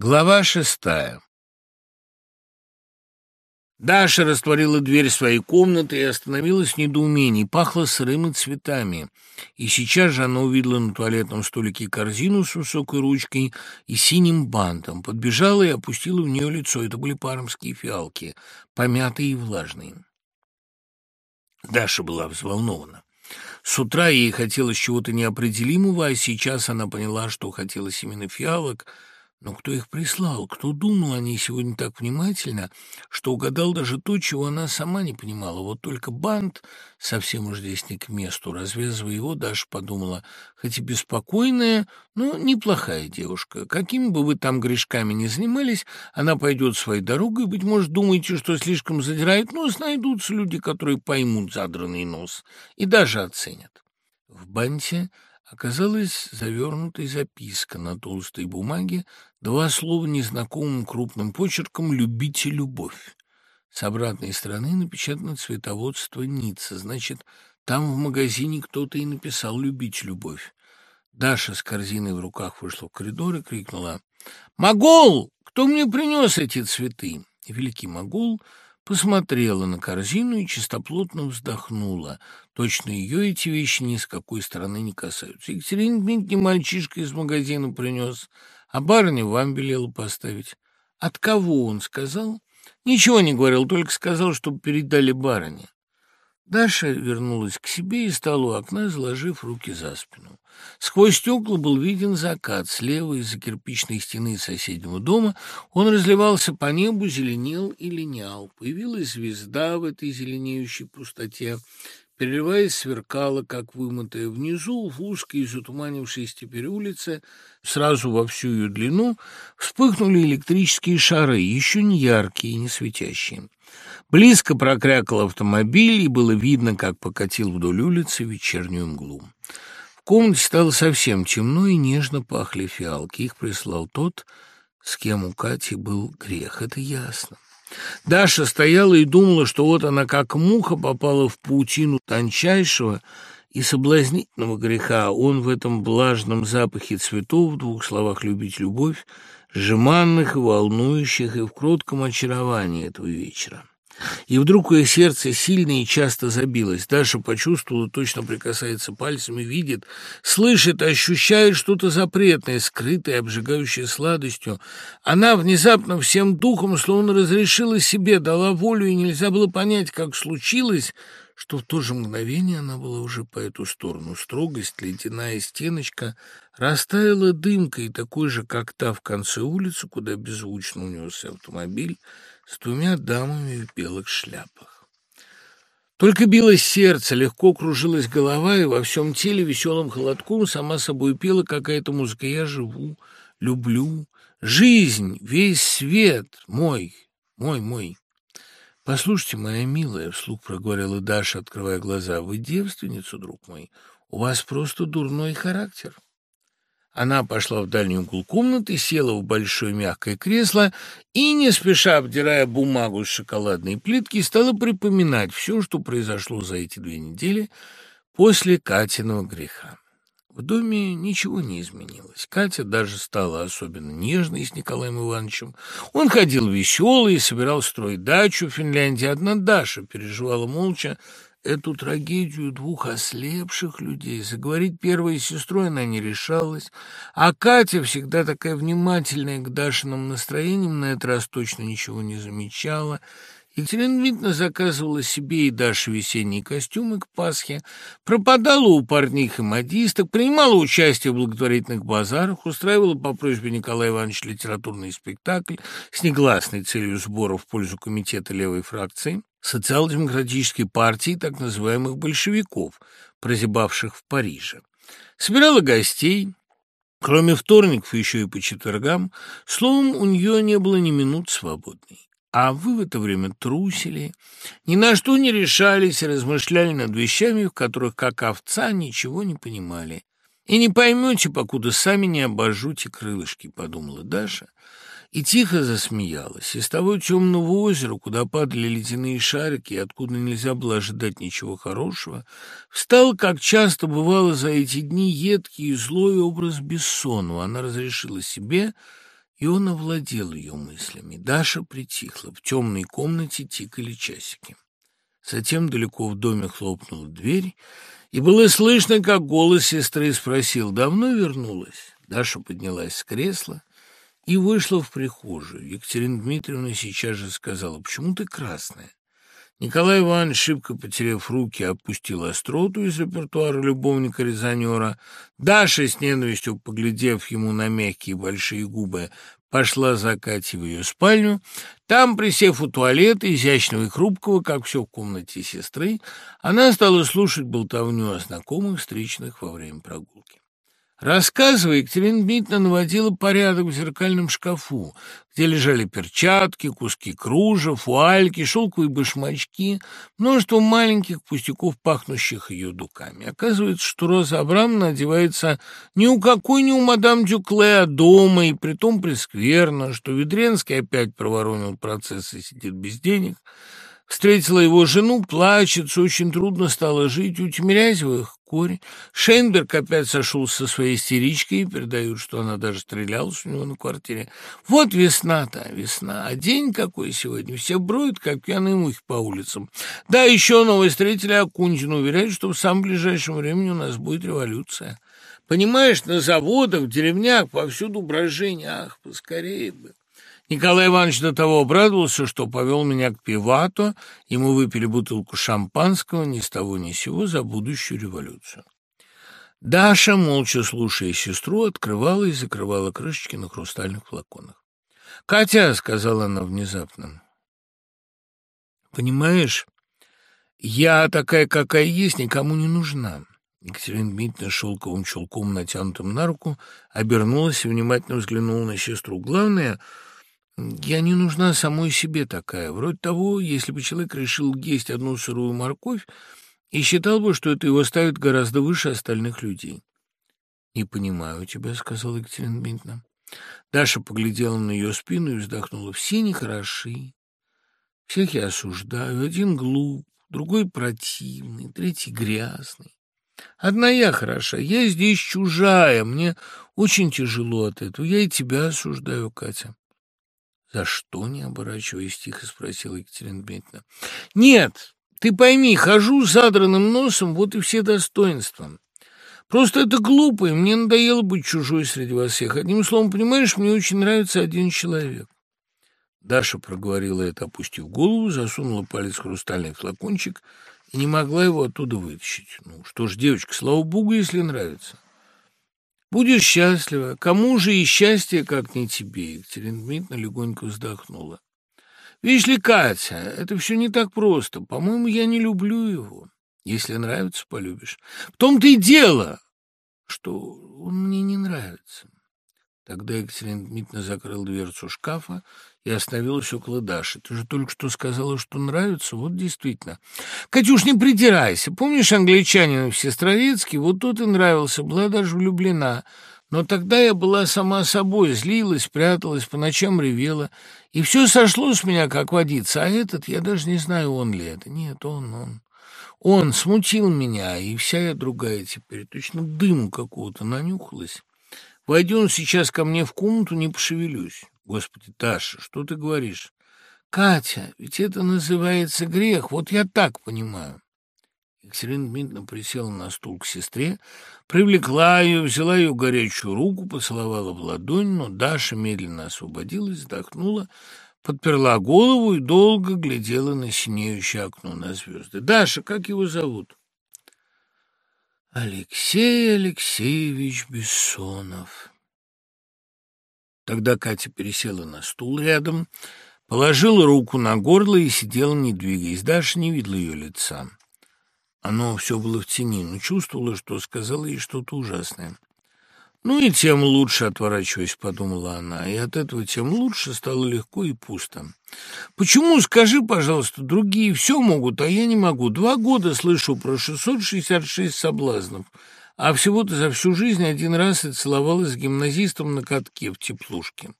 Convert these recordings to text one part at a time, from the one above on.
Глава шестая Даша растворила дверь своей комнаты и остановилась в недоумении. Пахло сырыми цветами. И сейчас же она увидела на туалетном столике корзину с высокой ручкой и синим бантом. Подбежала и опустила в нее лицо. Это были пармские фиалки, помятые и влажные. Даша была взволнована. С утра ей хотелось чего-то неопределимого, а сейчас она поняла, что хотелось именно фиалок — но кто их прислал? Кто думал о ней сегодня так внимательно, что угадал даже то, чего она сама не понимала? Вот только бант совсем уж здесь не к месту. Развязывая его, Даша подумала, хоть и беспокойная, но неплохая девушка. Какими бы вы там грешками ни занимались, она пойдет своей дорогой. Быть может, думаете, что слишком задирает нос, найдутся люди, которые поймут задранный нос и даже оценят. В банте оказалась завернутой записка на толстой бумаге, два слова незнакомым крупным почерком «любите любовь». С обратной стороны напечатано цветоводство Ницца, значит, там в магазине кто-то и написал «любить любовь». Даша с корзиной в руках вышла в коридор и крикнула «Могол! Кто мне принес эти цветы?» Великий Могол посмотрела на корзину и чистоплотно вздохнула. Точно ее эти вещи ни с какой стороны не касаются. Екатерина Дмитриевна мальчишка из магазина принес, а барыня вам велела поставить. От кого он сказал? Ничего не говорил, только сказал, чтобы передали барыне. Даша вернулась к себе и стала у окна, заложив руки за спину. Сквозь стекла был виден закат. Слева из-за кирпичной стены соседнего дома он разливался по небу, зеленел и линял. Появилась звезда в этой зеленеющей пустоте переливаясь, сверкала, как вымытая. Внизу, в узкой, затуманившейся теперь улице, сразу во всю ее длину, вспыхнули электрические шары, еще не яркие и не светящие. Близко прокрякал автомобиль, и было видно, как покатил вдоль улицы вечернюю мглу. В комнате стало совсем темно, и нежно пахли фиалки. Их прислал тот, с кем у Кати был грех, это ясно. Даша стояла и думала, что вот она как муха попала в паутину тончайшего и соблазнительного греха. Он в этом влажном запахе цветов, в двух словах «любить любовь», жеманных и волнующих, и в кротком очаровании этого вечера. И вдруг ее сердце сильно и часто забилось. Даша почувствовала, точно прикасается пальцами, видит, слышит, ощущает что-то запретное, скрытое, обжигающее сладостью. Она внезапно всем духом словно разрешила себе, дала волю, и нельзя было понять, как случилось, что в то же мгновение она была уже по эту сторону. Строгость, ледяная стеночка растаяла дымкой, такой же, как та в конце улицы, куда беззвучно унесся автомобиль, с двумя дамами в белых шляпах. Только билось сердце, легко кружилась голова, и во всем теле веселым холодком сама собой пела какая-то музыка. Я живу, люблю, жизнь, весь свет мой, мой, мой. «Послушайте, моя милая», — вслух проговорила Даша, открывая глаза, — «вы девственница, друг мой, у вас просто дурной характер». Она пошла в дальний угол комнаты, села в большое мягкое кресло и, не спеша обдирая бумагу с шоколадной плитки, стала припоминать все, что произошло за эти две недели после Катиного греха. В доме ничего не изменилось. Катя даже стала особенно нежной с Николаем Ивановичем. Он ходил веселый и собирал строить дачу в Финляндии. Одна Даша переживала молча, эту трагедию двух ослепших людей. Заговорить первой сестрой она не решалась, а Катя, всегда такая внимательная к Дашиным настроениям, на этот раз точно ничего не замечала. Екатерина Дмитриевна заказывала себе и Даше весенние костюмы к Пасхе, пропадала у парних и модисток, принимала участие в благотворительных базарах, устраивала по просьбе Николая Ивановича литературный спектакль с негласной целью сбора в пользу комитета левой фракции социал-демократической партии так называемых большевиков, прозябавших в Париже. Собирала гостей, кроме вторников еще и по четвергам, словом, у нее не было ни минут свободной. А вы в это время трусили, ни на что не решались и размышляли над вещами, в которых, как овца, ничего не понимали. И не поймете, покуда сами не обожжете крылышки, подумала Даша, и тихо засмеялась. Из того темного озера, куда падали ледяные шарики, и откуда нельзя было ожидать ничего хорошего, встал, как часто бывало за эти дни, едкий и злой образ Бессонова. Она разрешила себе И он овладел ее мыслями. Даша притихла. В темной комнате тикали часики. Затем далеко в доме хлопнула дверь, и было слышно, как голос сестры спросил, «Давно вернулась?» Даша поднялась с кресла и вышла в прихожую. Екатерина Дмитриевна сейчас же сказала, «Почему ты красная?» Николай Иванович, шибко потеряв руки, опустил остроту из репертуара любовника-резонера. Даша, с ненавистью поглядев ему на мягкие большие губы, пошла за Катей в ее спальню. Там, присев у туалета, изящного и хрупкого, как все в комнате сестры, она стала слушать болтовню о знакомых, встречных во время прогулки. Рассказывая, Екатерина Дмитриевна наводила порядок в зеркальном шкафу, где лежали перчатки, куски кружев, вуальки, шелковые башмачки, множество маленьких пустяков, пахнущих ее дуками. Оказывается, что Роза Абрамовна одевается ни у какой, ни у мадам Дюкле, а дома, и притом прескверно, что Ведренский опять проворонил процесс и сидит без денег, Встретила его жену, плачется, очень трудно стало жить. У Тимирязевых корень. Шейнберг опять сошел со своей истеричкой, передают, что она даже стрелялась у него на квартире. Вот весна-то, весна. А день какой сегодня. Все броют, как пьяные мухи по улицам. Да, еще новые встретили Акунтина. Уверяют, что в самом ближайшем времени у нас будет революция. Понимаешь, на заводах, в деревнях повсюду брожение. Ах, поскорее бы. Николай Иванович до того обрадовался, что повел меня к пивату, и мы выпили бутылку шампанского ни с того ни с сего за будущую революцию. Даша, молча слушая сестру, открывала и закрывала крышечки на хрустальных флаконах. «Катя», — сказала она внезапно, — «понимаешь, я такая, какая есть, никому не нужна». Екатерина Дмитриевна шелковым чулком, натянутым на руку, обернулась и внимательно взглянула на сестру. «Главное...» Я не нужна самой себе такая. Вроде того, если бы человек решил есть одну сырую морковь и считал бы, что это его ставит гораздо выше остальных людей. «Не понимаю тебя», — сказала Екатерина Дмитриевна. Даша поглядела на ее спину и вздохнула. «Все нехороши. Всех я осуждаю. Один глуп, другой противный, третий грязный. Одна я хороша. Я здесь чужая. Мне очень тяжело от этого. Я и тебя осуждаю, Катя». «За что?» — не оборачиваясь тихо спросила Екатерина Дмитриевна. «Нет, ты пойми, хожу с задранным носом, вот и все достоинства. Просто это глупо, и мне надоело быть чужой среди вас всех. Одним словом, понимаешь, мне очень нравится один человек». Даша проговорила это, опустив голову, засунула палец в хрустальный флакончик и не могла его оттуда вытащить. «Ну что ж, девочка, слава богу, если нравится». Будешь счастлива. Кому же и счастье, как не тебе?» Екатерина Дмитриевна легонько вздохнула. «Видишь ли, Катя, это все не так просто. По-моему, я не люблю его. Если нравится, полюбишь. В том-то и дело, что он мне не нравится». Тогда Екатерина Дмитриевна закрыла дверцу шкафа и остановилась около Даши. «Ты же только что сказала, что нравится. Вот действительно. Катюш, не придирайся. Помнишь англичанина в Сестрорецке? Вот тот и нравился. Была даже влюблена. Но тогда я была сама собой, злилась, пряталась, по ночам ревела. И все сошло с меня, как водиться. А этот, я даже не знаю, он ли это. Нет, он, он. Он смутил меня, и вся я другая теперь. Точно дыму какого-то нанюхалась». Войди он сейчас ко мне в комнату, не пошевелюсь. Господи, Таша, что ты говоришь? Катя, ведь это называется грех, вот я так понимаю. Екатерина Дмитриевна присела на стул к сестре, привлекла ее, взяла ее горячую руку, поцеловала в ладонь, но Даша медленно освободилась, вздохнула, подперла голову и долго глядела на синеющее окно на звезды. «Даша, как его зовут?» Алексей Алексеевич Бессонов. Тогда Катя пересела на стул рядом, положила руку на горло и сидела, не двигаясь. Даша не видела ее лица. Оно все было в тени, но чувствовала, что сказала ей что-то ужасное. «Ну и тем лучше, отворачиваясь», — подумала она, и от этого тем лучше стало легко и пусто. «Почему, скажи, пожалуйста, другие все могут, а я не могу? Два года слышу про 666 соблазнов, а всего-то за всю жизнь один раз и целовалась с гимназистом на катке в теплушке».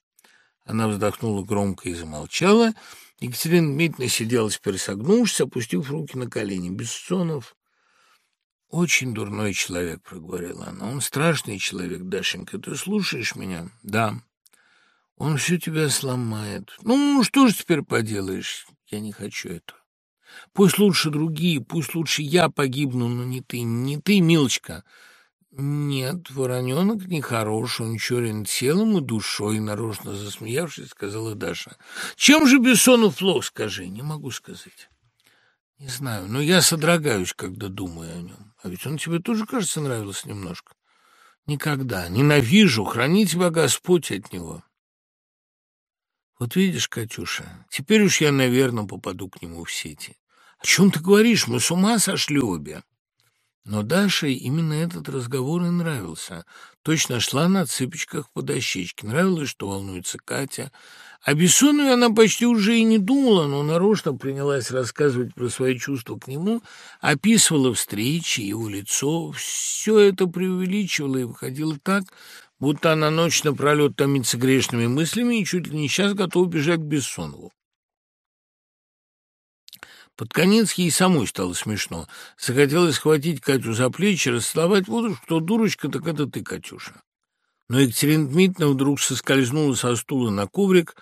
Она вздохнула громко и замолчала. Екатерина Дмитриевна сидела теперь согнувшись, опустив руки на колени. Бессонов «Очень дурной человек», — проговорила она. «Он страшный человек, Дашенька. Ты слушаешь меня?» «Да». Он все тебя сломает. Ну, что ж теперь поделаешь? Я не хочу этого. Пусть лучше другие, пусть лучше я погибну, но не ты, не ты, милочка. Нет, вороненок нехороший, он черен телом и душой, нарочно засмеявшись, сказала Даша. Чем же Бессонов плох, скажи? Не могу сказать. Не знаю, но я содрогаюсь, когда думаю о нем. А ведь он тебе тоже, кажется, нравился немножко. Никогда. Ненавижу. Храни тебя Господь от него. Вот видишь, Катюша, теперь уж я, наверное, попаду к нему в сети. О чем ты говоришь? Мы с ума сошли обе. Но Даше именно этот разговор и нравился. Точно шла на цыпочках по дощечке. Нравилось, что волнуется Катя. О Бессонове она почти уже и не думала, но нарочно принялась рассказывать про свои чувства к нему, описывала встречи, его лицо. Все это преувеличивало и выходило так, будто она ночь напролет томится грешными мыслями и чуть ли не сейчас готова бежать к Бессонову. Под конец ей самой стало смешно. Захотелось схватить Катю за плечи, расцеловать. Вот уж кто дурочка, так это ты, Катюша. Но Екатерина Дмитриевна вдруг соскользнула со стула на коврик,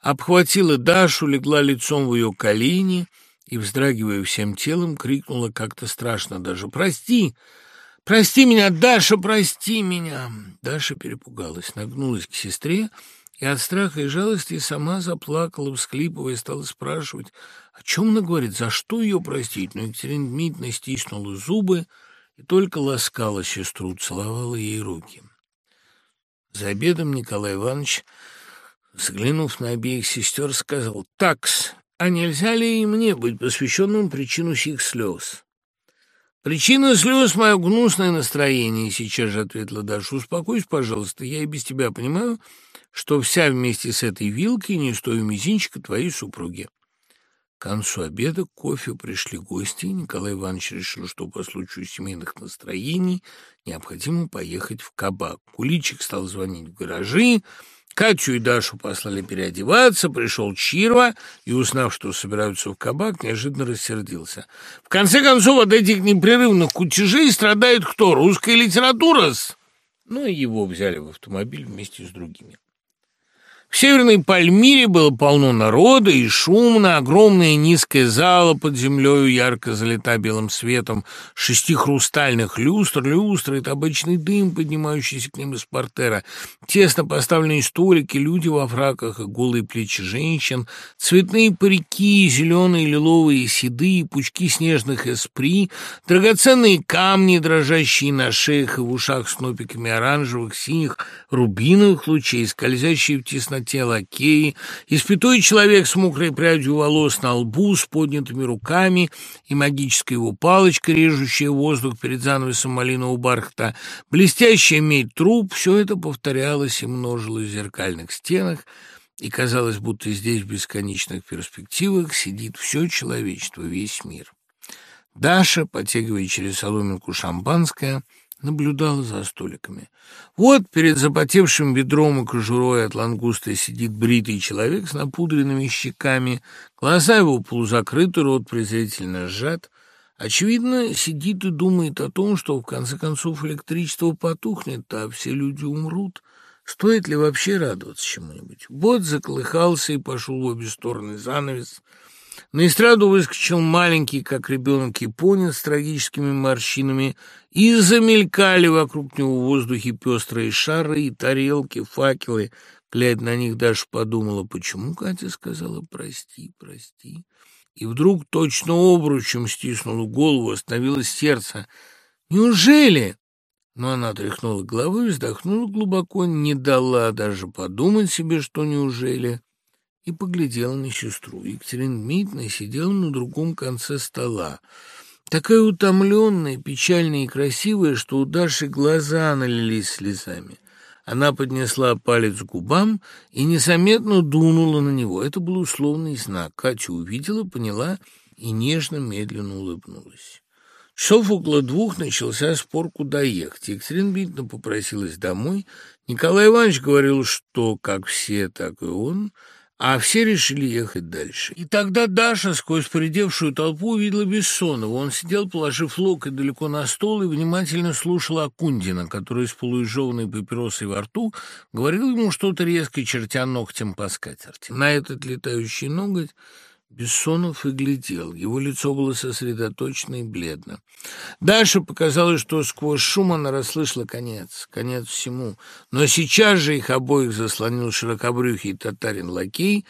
обхватила Дашу, легла лицом в ее колени и, вздрагивая всем телом, крикнула как-то страшно даже «Прости! Прости меня, Даша, прости меня!» Даша перепугалась, нагнулась к сестре и от страха и жалости сама заплакала, всхлипывая, стала спрашивать, о чем она говорит, за что ее простить. Но Екатерина Дмитриевна стиснула зубы и только ласкала сестру, целовала ей руки. За обедом Николай Иванович, взглянув на обеих сестер, сказал, «Такс, а нельзя ли и мне быть посвященным причину сих слез?» «Причина слез — мое гнусное настроение», — сейчас же ответила Даша. «Успокойся, пожалуйста, я и без тебя понимаю, что вся вместе с этой вилкой не стою мизинчика твоей супруги». К концу обеда к кофе пришли гости, и Николай Иванович решил, что по случаю семейных настроений необходимо поехать в кабак. Куличик стал звонить в гаражи, Катю и Дашу послали переодеваться, пришел Чирва и, узнав, что собираются в кабак, неожиданно рассердился. В конце концов, от этих непрерывных кутежей страдает кто? Русская литература -с? Ну и его взяли в автомобиль вместе с другими. В Северной Пальмире было полно народа и шумно, огромная низкая зала под землею ярко залита белым светом. Шести хрустальных люстр, люстры — это обычный дым, поднимающийся к ним из портера, тесно поставленные столики, люди во фраках и голые плечи женщин, цветные парики, зеленые, лиловые, седые, пучки снежных эспри, драгоценные камни, дрожащие на шеях и в ушах с нопиками оранжевых, синих, рубиновых лучей, скользящие в тесноте темноте лакеи, испятой человек с мокрой прядью волос на лбу, с поднятыми руками и магическая его палочка, режущая воздух перед занавесом малинового бархата, блестящая медь труб — все это повторялось и множилось в зеркальных стенах, и казалось, будто здесь в бесконечных перспективах сидит все человечество, весь мир. Даша, потягивая через соломинку шампанское, — наблюдала за столиками. Вот перед запотевшим ведром и кожурой от лангуста сидит бритый человек с напудренными щеками, глаза его полузакрыты, рот презрительно сжат. Очевидно, сидит и думает о том, что в конце концов электричество потухнет, а все люди умрут. Стоит ли вообще радоваться чему-нибудь? Вот заколыхался и пошел в обе стороны занавес — на эстраду выскочил маленький, как ребенок, японец с трагическими морщинами, и замелькали вокруг него в воздухе пестрые шары и тарелки, факелы. Глядя на них, даже подумала, почему Катя сказала «прости, прости». И вдруг точно обручем стиснула голову, остановилось сердце. «Неужели?» Но она тряхнула головой, вздохнула глубоко, не дала даже подумать себе, что неужели и поглядела на сестру. Екатерина Дмитриевна сидела на другом конце стола. Такая утомленная, печальная и красивая, что у Даши глаза налились слезами. Она поднесла палец к губам и незаметно дунула на него. Это был условный знак. Катя увидела, поняла и нежно, медленно улыбнулась. Часов около двух начался спор, куда ехать. Екатерина Дмитриевна попросилась домой. Николай Иванович говорил, что как все, так и он – а все решили ехать дальше. И тогда Даша сквозь поредевшую толпу увидела Бессонова. Он сидел, положив локоть далеко на стол, и внимательно слушал Акундина, который с полуизжеванной папиросой во рту говорил ему что-то резко, чертя ногтем по скатерти. На этот летающий ноготь Бессонов и глядел. Его лицо было сосредоточено и бледно. Дальше показалось, что сквозь шум она расслышала конец, конец всему. Но сейчас же их обоих заслонил широкобрюхий татарин-лакей.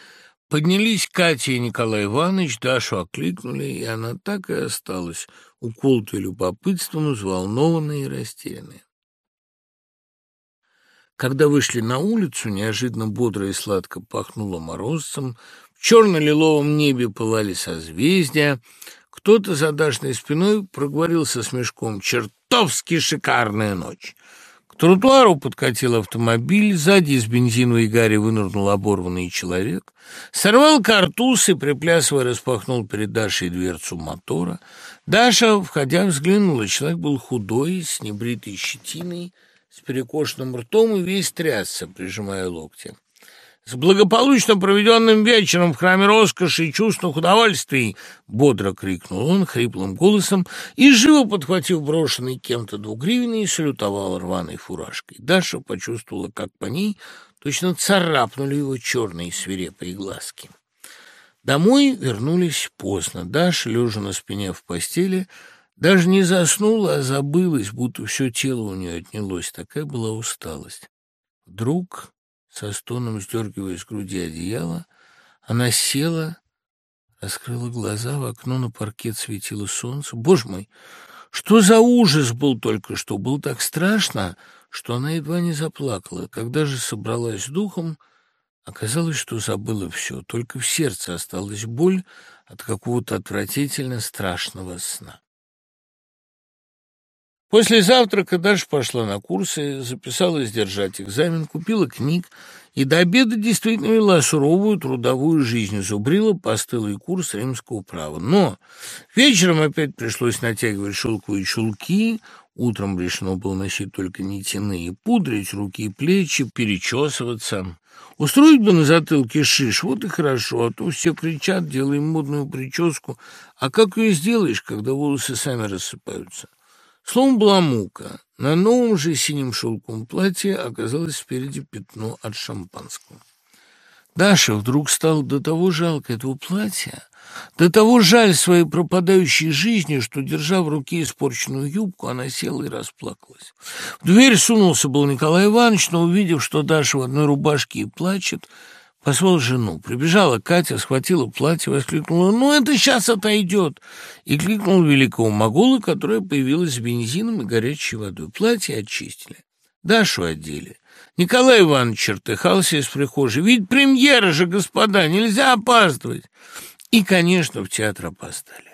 Поднялись Катя и Николай Иванович, Дашу окликнули, и она так и осталась, уколотая любопытством, взволнованная и растерянная. Когда вышли на улицу, неожиданно бодро и сладко пахнуло морозцем, черно-лиловом небе пылали созвездия. Кто-то за Дашной спиной проговорил со смешком «Чертовски шикарная ночь!» К тротуару подкатил автомобиль, сзади из бензиновой гари вынырнул оборванный человек, сорвал картуз и, приплясывая, распахнул перед Дашей дверцу мотора. Даша, входя, взглянула. Человек был худой, с небритой щетиной, с перекошенным ртом и весь трясся, прижимая локти. С благополучно проведенным вечером в храме роскоши и чувственных удовольствий!» — бодро крикнул он хриплым голосом и, живо подхватив брошенный кем-то двугривенный, салютовал рваной фуражкой. Даша почувствовала, как по ней точно царапнули его черные свирепые глазки. Домой вернулись поздно. Даша, лежа на спине в постели, даже не заснула, а забылась, будто все тело у нее отнялось. Такая была усталость. Вдруг со стоном сдергивая с груди одеяло, она села, раскрыла глаза, в окно на паркет светило солнце. Боже мой, что за ужас был только что! Было так страшно, что она едва не заплакала. Когда же собралась духом, оказалось, что забыла все. Только в сердце осталась боль от какого-то отвратительно страшного сна. После завтрака Даша пошла на курсы, записалась держать экзамен, купила книг и до обеда действительно вела суровую трудовую жизнь, зубрила постылый курс римского права. Но вечером опять пришлось натягивать шелковые чулки, утром решено было носить только нитяные, пудрить руки и плечи, перечесываться. Устроить бы на затылке шиш, вот и хорошо, а то все кричат, делаем модную прическу. А как ее сделаешь, когда волосы сами рассыпаются? Словом, была мука. На новом же синем шелковом платье оказалось спереди пятно от шампанского. Даша вдруг стало до того жалко этого платья, до того жаль своей пропадающей жизни, что, держа в руке испорченную юбку, она села и расплакалась. В дверь сунулся был Николай Иванович, но, увидев, что Даша в одной рубашке и плачет, Позвал жену. Прибежала Катя, схватила платье, воскликнула «Ну, это сейчас отойдет!» и кликнул великого могола, которая появилась с бензином и горячей водой. Платье очистили. Дашу одели. Николай Иванович чертыхался из прихожей. «Ведь премьера же, господа, нельзя опаздывать!» И, конечно, в театр опоздали.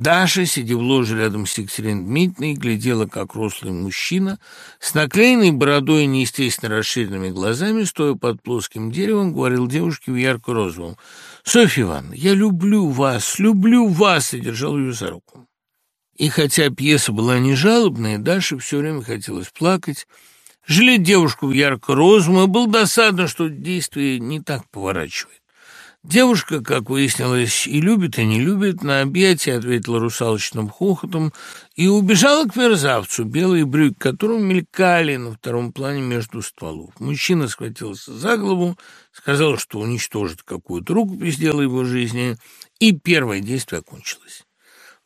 Даша, сидя в ложе рядом с Екатериной Дмитриевной, глядела, как рослый мужчина с наклеенной бородой и неестественно расширенными глазами, стоя под плоским деревом, говорил девушке в ярко-розовом. «Софья Ивановна, я люблю вас, люблю вас!» и держал ее за руку. И хотя пьеса была не жалобная, Даше все время хотелось плакать, жалеть девушку в ярко-розовом, и было досадно, что действие не так поворачивает. Девушка, как выяснилось, и любит, и не любит, на объятие ответила русалочным хохотом и убежала к мерзавцу, белые брюки которого мелькали на втором плане между стволов. Мужчина схватился за голову, сказал, что уничтожит какую-то рукопись дела его жизни, и первое действие окончилось.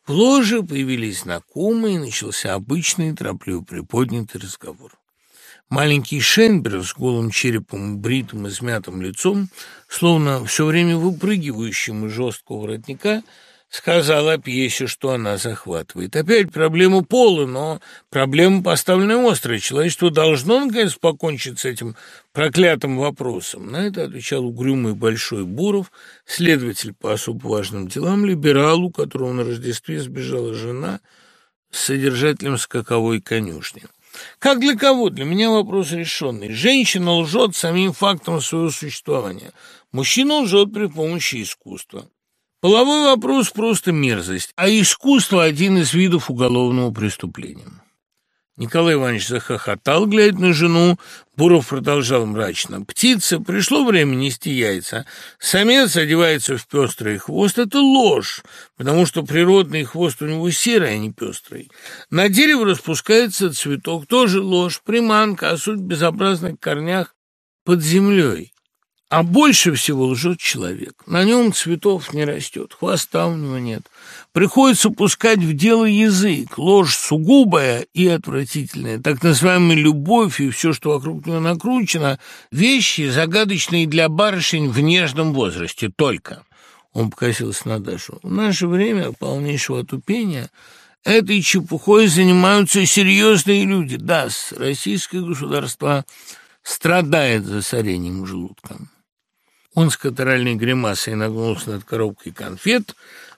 В ложе появились знакомые, и начался обычный, торопливо приподнятый разговор. Маленький Шенберг с голым черепом, бритым и смятым лицом, словно все время выпрыгивающим из жесткого воротника, сказал о пьесе, что она захватывает. Опять проблема пола, но проблема поставленная острая. Человечество должно, наконец, покончить с этим проклятым вопросом. На это отвечал угрюмый Большой Буров, следователь по особо важным делам, либерал, у которого на Рождестве сбежала жена с содержателем скаковой конюшни. Как для кого? Для меня вопрос решенный. Женщина лжет самим фактом своего существования. Мужчина лжет при помощи искусства. Половой вопрос просто мерзость, а искусство – один из видов уголовного преступления. Николай Иванович захохотал, глядя на жену. Буров продолжал мрачно. «Птица, пришло время нести яйца. Самец одевается в пестрый хвост. Это ложь, потому что природный хвост у него серый, а не пестрый. На дерево распускается цветок. Тоже ложь, приманка, а суть безобразных корнях под землей. А больше всего лжет человек. На нем цветов не растет, хвоста у него нет. Приходится пускать в дело язык. Ложь сугубая и отвратительная. Так называемая любовь и все, что вокруг него накручено, вещи, загадочные для барышень в нежном возрасте только. Он покосился на Дашу. В наше время полнейшего отупения этой чепухой занимаются серьезные люди. Да, российское государство страдает засорением желудка. Он с катаральной гримасой нагнулся над коробкой конфет,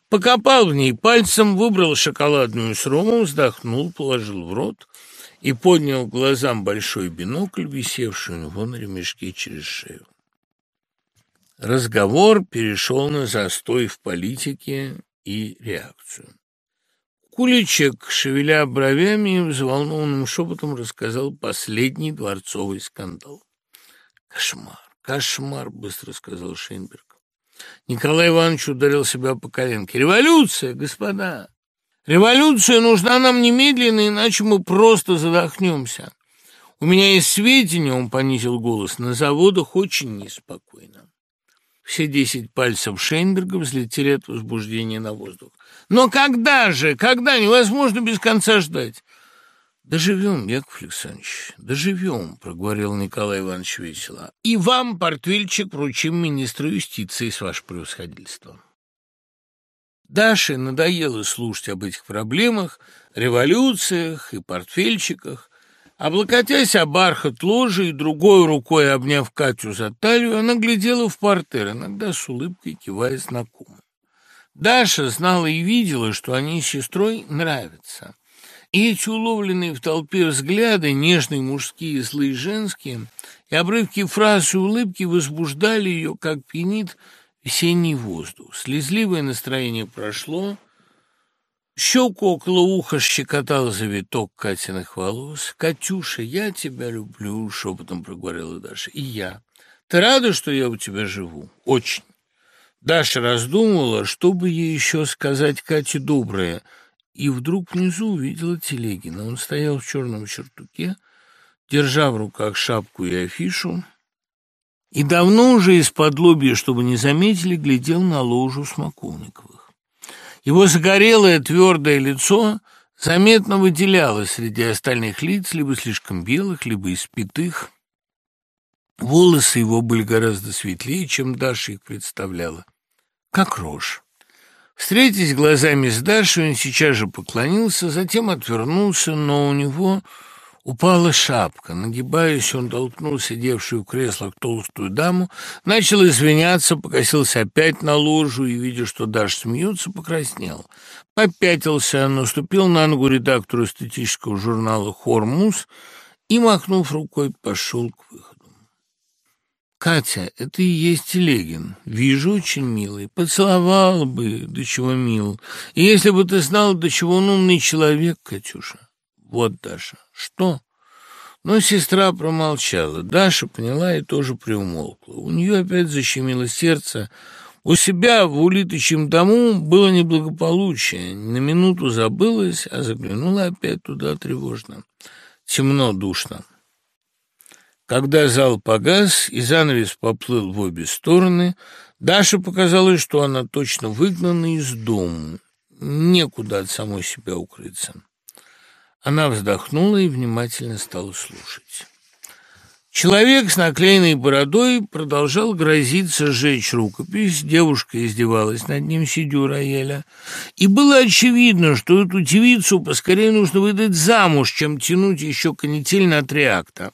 покопал в ней пальцем, выбрал шоколадную с ромом, вздохнул, положил в рот и поднял глазам большой бинокль, висевший у него на ремешке через шею. Разговор перешел на застой в политике и реакцию. Куличек, шевеля бровями, взволнованным шепотом рассказал последний дворцовый скандал. Кошмар. «Кошмар», — быстро сказал Шейнберг. Николай Иванович ударил себя по коленке. «Революция, господа! Революция нужна нам немедленно, иначе мы просто задохнемся. У меня есть сведения, — он понизил голос, — на заводах очень неспокойно». Все десять пальцев Шейнберга взлетели от возбуждения на воздух. «Но когда же? Когда? Невозможно без конца ждать. «Доживем, Яков Александрович, доживем», — проговорил Николай Иванович весело. «И вам, портфельчик, вручим министру юстиции с вашим превосходительством». Даше надоело слушать об этих проблемах, революциях и портфельчиках. Облокотясь о бархат ложи и другой рукой обняв Катю за талию, она глядела в портер, иногда с улыбкой кивая знакомым. Даша знала и видела, что они с сестрой нравятся. И эти уловленные в толпе взгляды, нежные мужские, злые женские, и обрывки фраз и улыбки возбуждали ее, как пьянит весенний воздух. Слезливое настроение прошло, щеку около уха щекотал завиток Катиных волос. «Катюша, я тебя люблю», — шепотом проговорила Даша. «И я. Ты рада, что я у тебя живу?» «Очень». Даша раздумывала, что бы ей еще сказать Кате доброе — и вдруг внизу увидела Телегина. Он стоял в черном чертуке, держа в руках шапку и афишу, и давно уже из-под лобья, чтобы не заметили, глядел на ложу Смоковниковых. Его загорелое твердое лицо заметно выделялось среди остальных лиц, либо слишком белых, либо испитых. Волосы его были гораздо светлее, чем Даша их представляла, как рожь. Встретясь глазами с Дашей, он сейчас же поклонился, затем отвернулся, но у него упала шапка. Нагибаясь, он толкнул сидевшую в креслах толстую даму, начал извиняться, покосился опять на ложу и, видя, что Даша смеется, покраснел. Попятился, наступил на ногу редактору эстетического журнала «Хормус» и, махнув рукой, пошел к выходу. «Катя, это и есть Телегин. Вижу, очень милый. Поцеловал бы, до чего мил. И если бы ты знал, до чего он умный человек, Катюша. Вот, Даша. Что?» Но сестра промолчала. Даша поняла и тоже приумолкла. У нее опять защемило сердце. У себя в улиточьем дому было неблагополучие. На минуту забылась, а заглянула опять туда тревожно. Темно, душно. Когда зал погас и занавес поплыл в обе стороны, Даше показалось, что она точно выгнана из дома. Некуда от самой себя укрыться. Она вздохнула и внимательно стала слушать. Человек с наклеенной бородой продолжал грозиться сжечь рукопись. Девушка издевалась над ним, сидя у рояля. И было очевидно, что эту девицу поскорее нужно выдать замуж, чем тянуть еще канитель на три акта.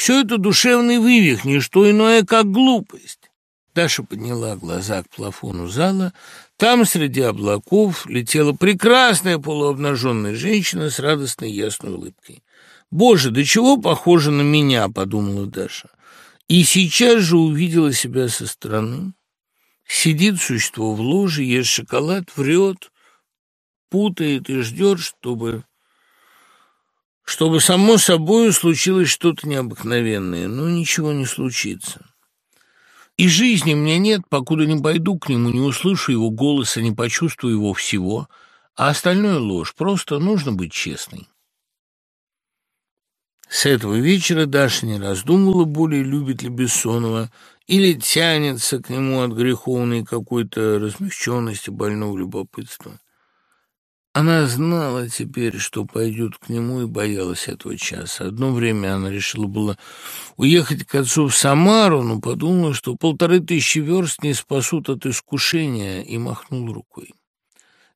Все это душевный вывих, не что иное, как глупость. Даша подняла глаза к плафону зала. Там среди облаков летела прекрасная полуобнаженная женщина с радостной ясной улыбкой. «Боже, до чего похоже на меня!» — подумала Даша. И сейчас же увидела себя со стороны. Сидит существо в ложе, ест шоколад, врет, путает и ждет, чтобы чтобы само собой случилось что-то необыкновенное, но ничего не случится. И жизни мне нет, покуда не пойду к нему, не услышу его голоса, не почувствую его всего, а остальное ложь, просто нужно быть честной. С этого вечера Даша не раздумывала более, любит ли Бессонова, или тянется к нему от греховной какой-то размягченности больного любопытства. Она знала теперь, что пойдет к нему, и боялась этого часа. Одно время она решила было уехать к отцу в Самару, но подумала, что полторы тысячи верст не спасут от искушения, и махнула рукой.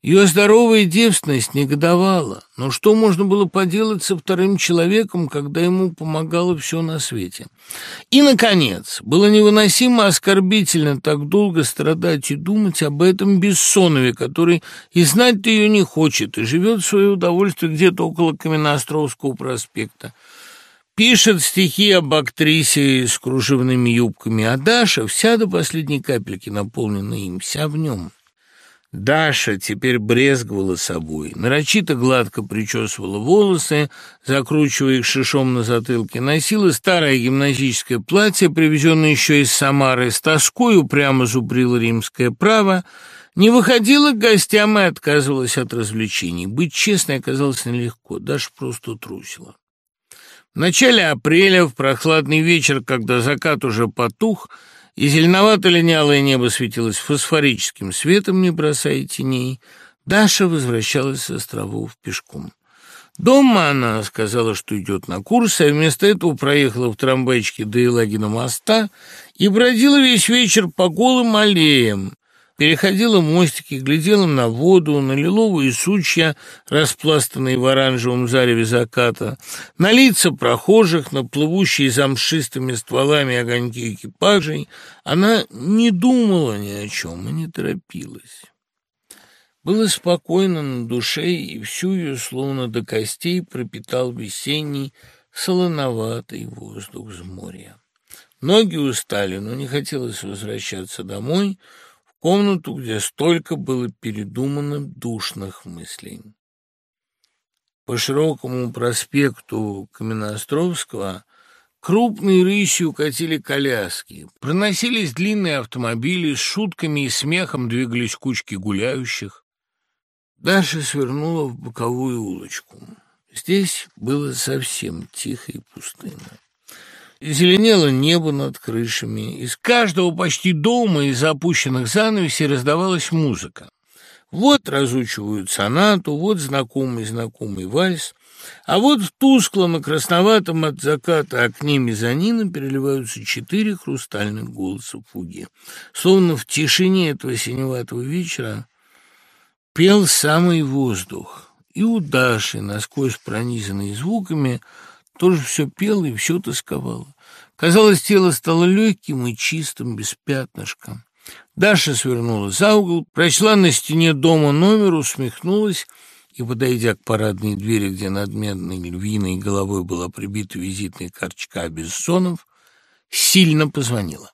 Ее здоровая девственность негодовала, но что можно было поделать со вторым человеком, когда ему помогало все на свете? И, наконец, было невыносимо оскорбительно так долго страдать и думать об этом Бессонове, который и знать-то ее не хочет, и живет в свое удовольствие где-то около Каменноостровского проспекта. Пишет стихи об актрисе с кружевными юбками, а Даша вся до последней капельки наполнена им, вся в нем. Даша теперь брезговала собой, нарочито гладко причесывала волосы, закручивая их шишом на затылке, носила старое гимназическое платье, привезенное еще из Самары, с тоской упрямо зубрила римское право, не выходила к гостям и отказывалась от развлечений. Быть честной оказалось нелегко, Даша просто трусила. В начале апреля, в прохладный вечер, когда закат уже потух, и зеленовато-линялое небо светилось фосфорическим светом, не бросая теней, Даша возвращалась с островов пешком. Дома она сказала, что идет на курс, а вместо этого проехала в трамвайчике до Елагина моста и бродила весь вечер по голым аллеям, переходила мостики, глядела на воду, на лиловые сучья, распластанные в оранжевом зареве заката, на лица прохожих, на плывущие замшистыми стволами огоньки экипажей. Она не думала ни о чем и не торопилась. Было спокойно на душе, и всю ее, словно до костей, пропитал весенний, солоноватый воздух с моря. Ноги устали, но не хотелось возвращаться домой — комнату, где столько было передумано душных мыслей. По широкому проспекту Каменноостровского крупные рысью катили коляски, проносились длинные автомобили, с шутками и смехом двигались кучки гуляющих. Даша свернула в боковую улочку. Здесь было совсем тихо и пустынно. Зеленело небо над крышами. Из каждого почти дома из опущенных занавесей раздавалась музыка. Вот разучивают сонату, вот знакомый-знакомый вальс, а вот в тусклом и красноватом от заката окне мезонина переливаются четыре хрустальных голоса фуги. Словно в тишине этого синеватого вечера пел самый воздух. И у Даши, насквозь пронизанной звуками, тоже все пела и все тосковала. Казалось, тело стало легким и чистым, без пятнышка. Даша свернула за угол, прочла на стене дома номер, усмехнулась и, подойдя к парадной двери, где над медной львиной головой была прибита визитная карточка Бессонов, сильно позвонила.